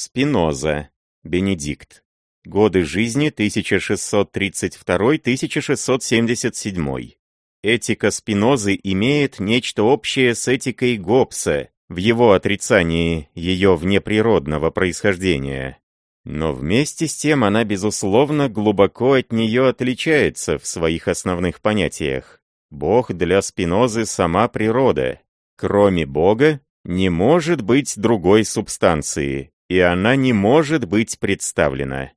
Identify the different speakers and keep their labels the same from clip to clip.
Speaker 1: Спиноза. Бенедикт. Годы жизни 1632-1677. Этика Спинозы имеет нечто общее с этикой Гоббса в его отрицании ее внеприродного происхождения. Но вместе с тем она, безусловно, глубоко от нее отличается в своих основных понятиях. Бог для Спинозы — сама природа. Кроме Бога не может быть другой субстанции, и она не может быть представлена.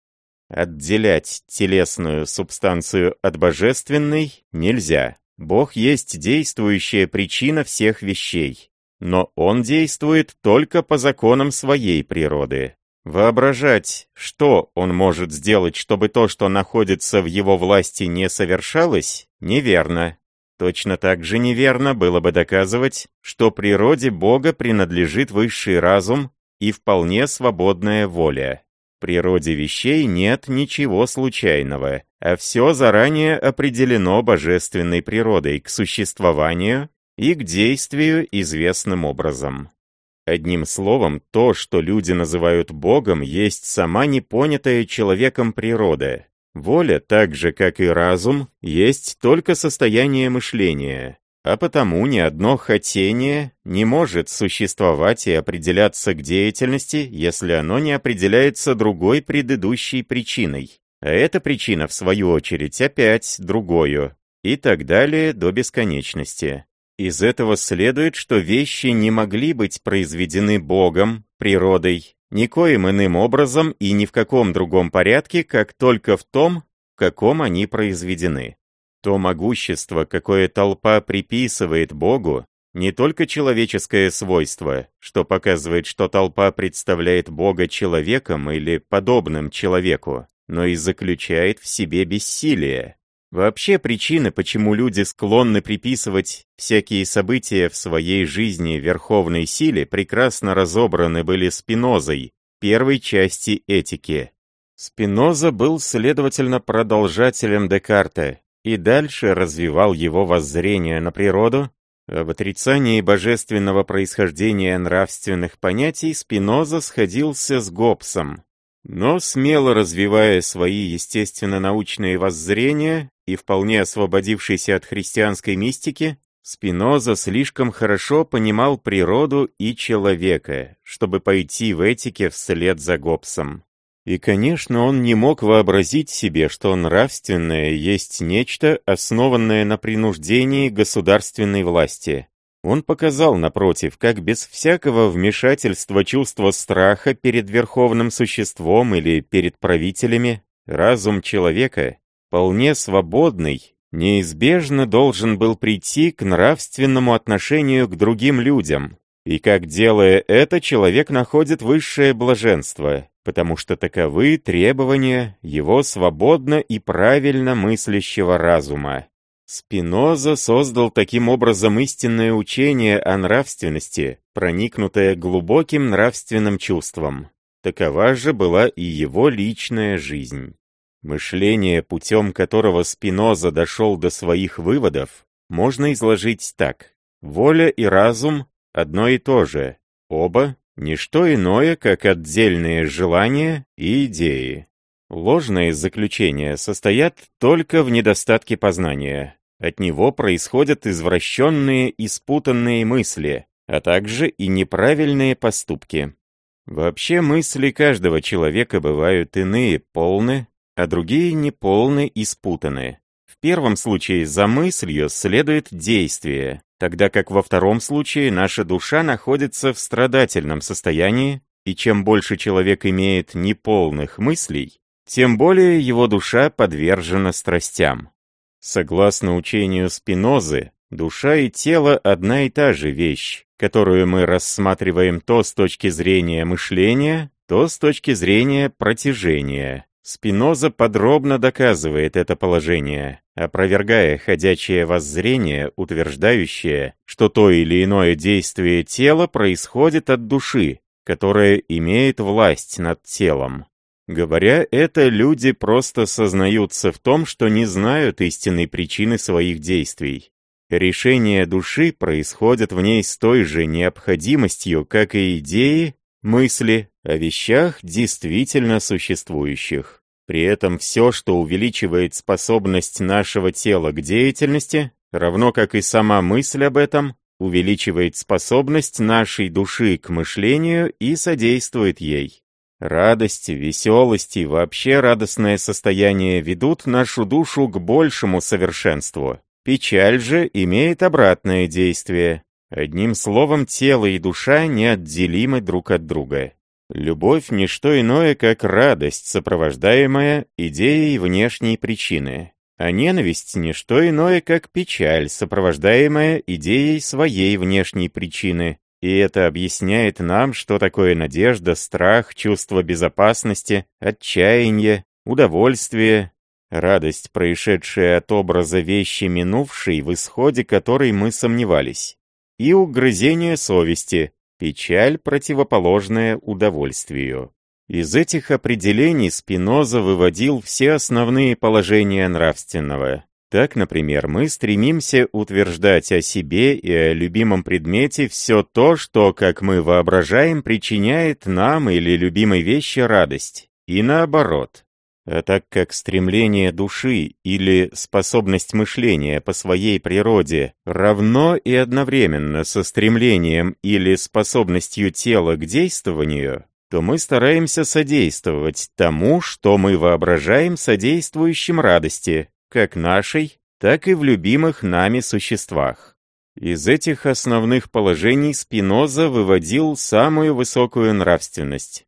Speaker 1: Отделять телесную субстанцию от божественной нельзя. Бог есть действующая причина всех вещей, но Он действует только по законам своей природы. Воображать, что Он может сделать, чтобы то, что находится в Его власти, не совершалось, неверно. Точно так же неверно было бы доказывать, что природе Бога принадлежит высший разум и вполне свободная воля. В природе вещей нет ничего случайного, а все заранее определено божественной природой к существованию и к действию известным образом. Одним словом, то, что люди называют Богом, есть сама непонятая человеком природа. Воля, так же как и разум, есть только состояние мышления, а потому ни одно хотение не может существовать и определяться к деятельности, если оно не определяется другой предыдущей причиной. А эта причина, в свою очередь, опять другою. И так далее до бесконечности. Из этого следует, что вещи не могли быть произведены Богом, природой, никоим иным образом и ни в каком другом порядке, как только в том, в каком они произведены. То могущество, какое толпа приписывает Богу, не только человеческое свойство, что показывает, что толпа представляет Бога человеком или подобным человеку, но и заключает в себе бессилие. Вообще причины, почему люди склонны приписывать всякие события в своей жизни верховной силе, прекрасно разобраны были Спинозой, первой части этики. Спиноза был, следовательно, продолжателем Декарта, и дальше развивал его воззрение на природу, в отрицании божественного происхождения нравственных понятий Спиноза сходился с Гоббсом. Но смело развивая свои естественно-научные воззрения и вполне освободившийся от христианской мистики, Спиноза слишком хорошо понимал природу и человека, чтобы пойти в этике вслед за Гоббсом. И, конечно, он не мог вообразить себе, что нравственное есть нечто, основанное на принуждении государственной власти. Он показал, напротив, как без всякого вмешательства чувства страха перед верховным существом или перед правителями, разум человека, вполне свободный, неизбежно должен был прийти к нравственному отношению к другим людям, и как делая это, человек находит высшее блаженство, потому что таковы требования его свободно и правильно мыслящего разума. Спиноза создал таким образом истинное учение о нравственности, проникнутое глубоким нравственным чувством. Такова же была и его личная жизнь. Мышление, путем которого Спиноза дошел до своих выводов, можно изложить так. Воля и разум – одно и то же, оба не что иное, как отдельные желания и идеи. Ложные заключения состоят только в недостатке познания. От него происходят извращенные и спутанные мысли, а также и неправильные поступки. Вообще мысли каждого человека бывают иные, полны, а другие неполны и спутаны. В первом случае за мыслью следует действие, тогда как во втором случае наша душа находится в страдательном состоянии, и чем больше человек имеет неполных мыслей, тем более его душа подвержена страстям. Согласно учению Спинозы, душа и тело одна и та же вещь, которую мы рассматриваем то с точки зрения мышления, то с точки зрения протяжения. Спиноза подробно доказывает это положение, опровергая ходячее воззрение, утверждающее, что то или иное действие тела происходит от души, которая имеет власть над телом. Говоря это, люди просто сознаются в том, что не знают истинной причины своих действий. Решение души происходит в ней с той же необходимостью, как и идеи, мысли, о вещах действительно существующих. При этом все, что увеличивает способность нашего тела к деятельности, равно как и сама мысль об этом, увеличивает способность нашей души к мышлению и содействует ей. Радость, веселость и вообще радостное состояние ведут нашу душу к большему совершенству. Печаль же имеет обратное действие. Одним словом, тело и душа неотделимы друг от друга. Любовь — не что иное, как радость, сопровождаемая идеей внешней причины. А ненависть — не что иное, как печаль, сопровождаемая идеей своей внешней причины. И это объясняет нам, что такое надежда, страх, чувство безопасности, отчаяние, удовольствие, радость, происшедшая от образа вещи минувшей, в исходе которой мы сомневались, и угрызение совести, печаль, противоположная удовольствию. Из этих определений Спиноза выводил все основные положения нравственного. Так, например, мы стремимся утверждать о себе и о любимом предмете все то, что, как мы воображаем, причиняет нам или любимой вещи радость, и наоборот. А так как стремление души или способность мышления по своей природе равно и одновременно со стремлением или способностью тела к действованию, то мы стараемся содействовать тому, что мы воображаем содействующим радости, как нашей, так и в любимых нами существах. Из этих основных положений Спиноза выводил самую высокую нравственность.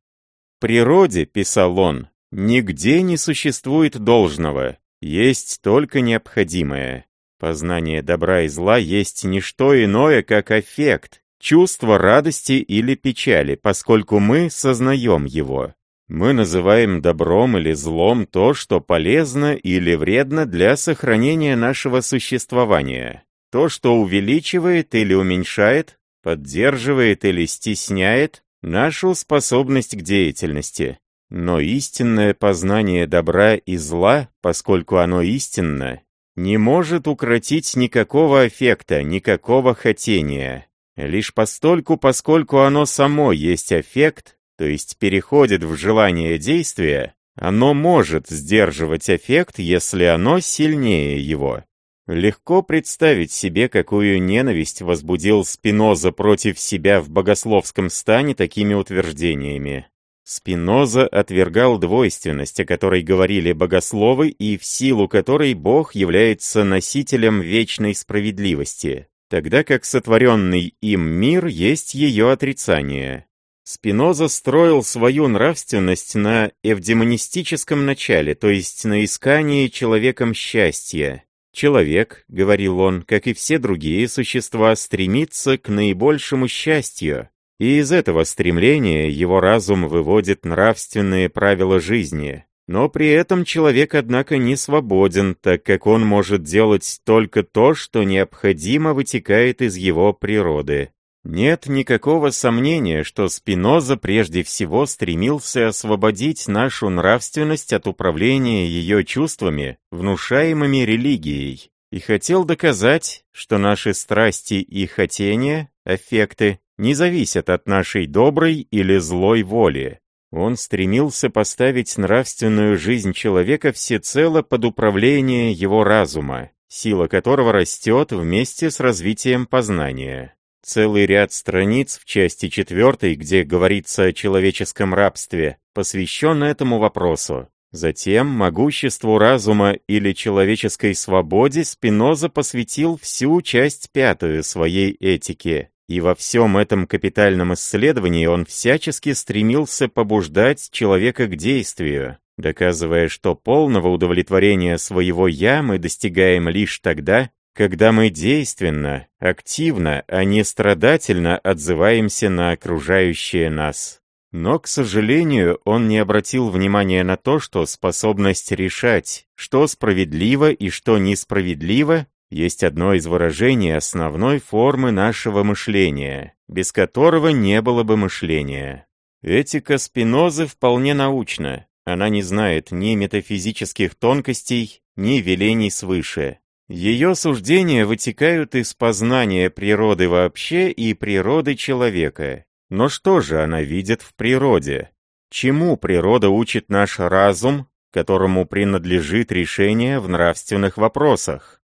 Speaker 1: «В природе, — писал он, — нигде не существует должного, есть только необходимое. Познание добра и зла есть не что иное, как эффект, чувство радости или печали, поскольку мы сознаем его. Мы называем добром или злом то, что полезно или вредно для сохранения нашего существования. То, что увеличивает или уменьшает, поддерживает или стесняет нашу способность к деятельности. Но истинное познание добра и зла, поскольку оно истинно, не может укротить никакого эффекта, никакого хотения. Лишь постольку, поскольку оно само есть эффект, то есть переходит в желание действия, оно может сдерживать эффект, если оно сильнее его. Легко представить себе, какую ненависть возбудил Спиноза против себя в богословском стане такими утверждениями. Спиноза отвергал двойственность, о которой говорили богословы, и в силу которой Бог является носителем вечной справедливости, тогда как сотворенный им мир есть ее отрицание. Спиноза строил свою нравственность на эвдемонистическом начале, то есть на искании человеком счастья. Человек, говорил он, как и все другие существа, стремится к наибольшему счастью, и из этого стремления его разум выводит нравственные правила жизни. Но при этом человек, однако, не свободен, так как он может делать только то, что необходимо вытекает из его природы. Нет никакого сомнения, что Спиноза прежде всего стремился освободить нашу нравственность от управления ее чувствами, внушаемыми религией, и хотел доказать, что наши страсти и хотения, аффекты, не зависят от нашей доброй или злой воли. Он стремился поставить нравственную жизнь человека всецело под управление его разума, сила которого растет вместе с развитием познания. Целый ряд страниц в части четвертой, где говорится о человеческом рабстве, посвящен этому вопросу. Затем могуществу разума или человеческой свободе Спиноза посвятил всю часть пятую своей этики. И во всем этом капитальном исследовании он всячески стремился побуждать человека к действию, доказывая, что полного удовлетворения своего «я» мы достигаем лишь тогда, когда мы действенно, активно, а не страдательно отзываемся на окружающее нас. Но, к сожалению, он не обратил внимания на то, что способность решать, что справедливо и что несправедливо, есть одно из выражений основной формы нашего мышления, без которого не было бы мышления. Этика Спинозы вполне научна, она не знает ни метафизических тонкостей, ни велений свыше. Ее суждения вытекают из познания природы вообще и природы человека. Но что же она видит в природе? Чему природа учит наш разум, которому принадлежит решение в нравственных вопросах?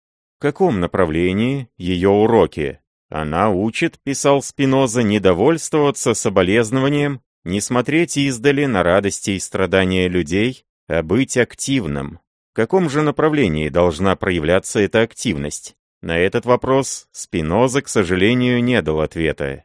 Speaker 1: Каком направлении ее уроки? Она учит, писал Спиноза, недовольствоваться соболезнованием, не смотреть издали на радости и страдания людей, а быть активным. В каком же направлении должна проявляться эта активность? На этот вопрос Спиноза, к сожалению, не дал ответа.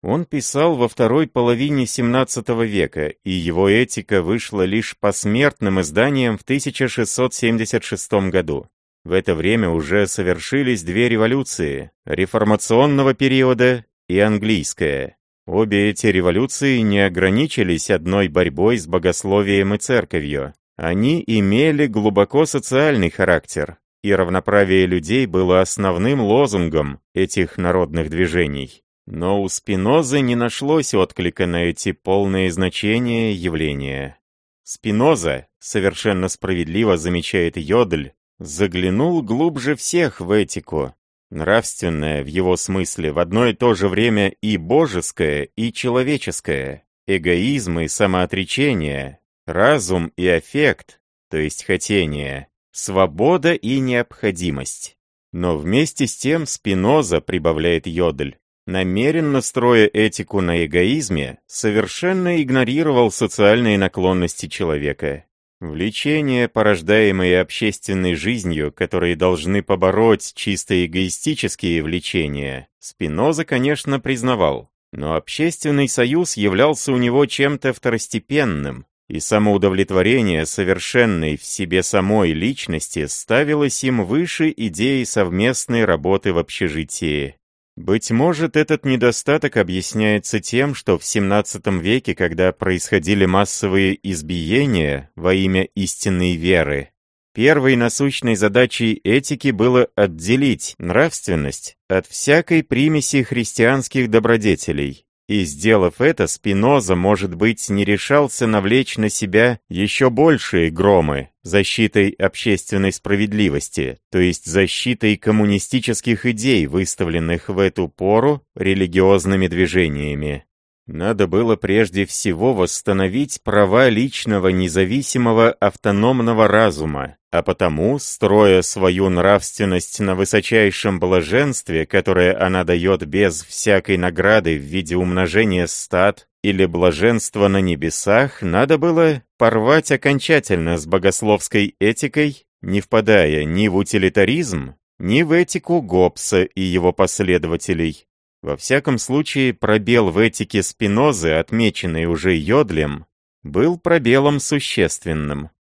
Speaker 1: Он писал во второй половине XVII века, и его этика вышла лишь посмертным изданием в 1676 году. В это время уже совершились две революции – реформационного периода и английская. Обе эти революции не ограничились одной борьбой с богословием и церковью. Они имели глубоко социальный характер, и равноправие людей было основным лозунгом этих народных движений. Но у Спинозы не нашлось отклика на эти полные значения явления. Спиноза, совершенно справедливо замечает Йодль, заглянул глубже всех в этику. Нравственное в его смысле в одно и то же время и божеское, и человеческое, эгоизм и самоотречение, разум и аффект, то есть хотение, свобода и необходимость. Но вместе с тем Спиноза, прибавляет Йодль, намеренно строя этику на эгоизме, совершенно игнорировал социальные наклонности человека. Влечения, порождаемые общественной жизнью, которые должны побороть чисто эгоистические влечения, Спиноза, конечно, признавал. Но общественный союз являлся у него чем-то второстепенным, и самоудовлетворение совершенной в себе самой личности ставилось им выше идеи совместной работы в общежитии. Быть может, этот недостаток объясняется тем, что в XVII веке, когда происходили массовые избиения во имя истинной веры, первой насущной задачей этики было отделить нравственность от всякой примеси христианских добродетелей. И сделав это, Спиноза, может быть, не решался навлечь на себя еще большие громы защитой общественной справедливости, то есть защитой коммунистических идей, выставленных в эту пору религиозными движениями. Надо было прежде всего восстановить права личного независимого автономного разума, а потому, строя свою нравственность на высочайшем блаженстве, которое она дает без всякой награды в виде умножения стад или блаженства на небесах, надо было порвать окончательно с богословской этикой, не впадая ни в утилитаризм, ни в этику Гоббса и его последователей. Во всяком случае, пробел в этике Спинозы, отмеченный уже Йодлем, был пробелом существенным.